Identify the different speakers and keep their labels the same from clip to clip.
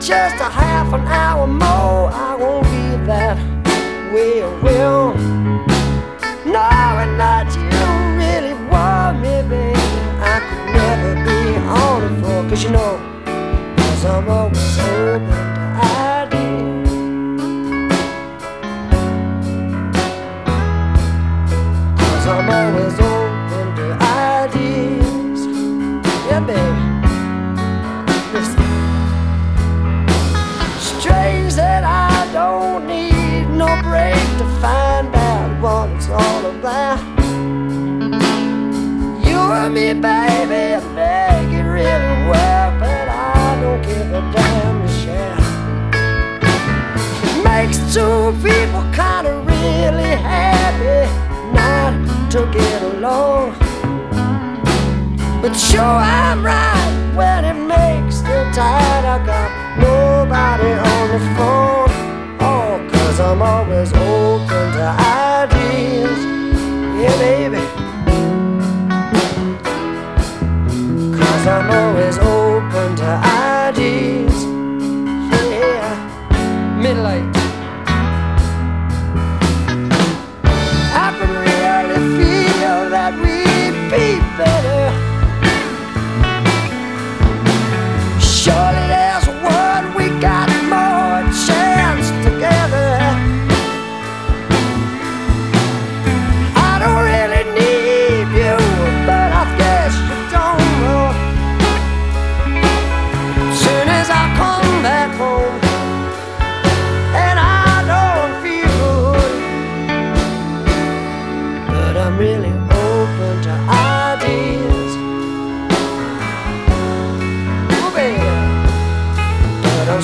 Speaker 1: just a half an hour more, I won't be that way. Will and that you really want me, baby, I could never be on the floor, cause you know, baby, I make it really work, but I don't give a damn share. It makes two people kinda really happy not to get along. But sure, I'm right when it makes the tide. I got nobody on the phone. Oh, cause I'm always open to ideas. Yeah, baby. Cause I'm always open to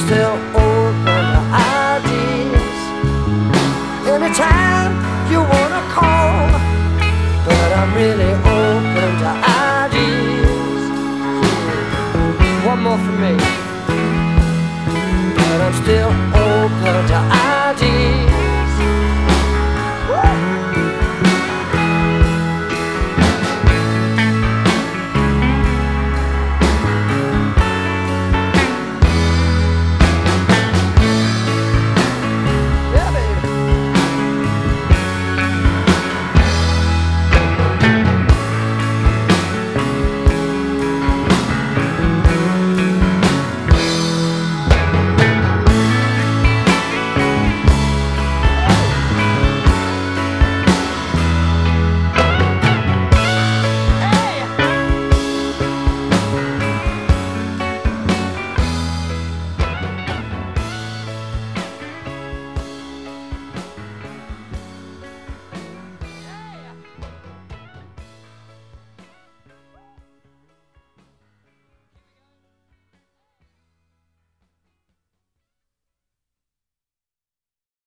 Speaker 1: still open ideas. Anytime you wanna call, but I'm really open to ideas. One more for me, but I'm still open to ideas.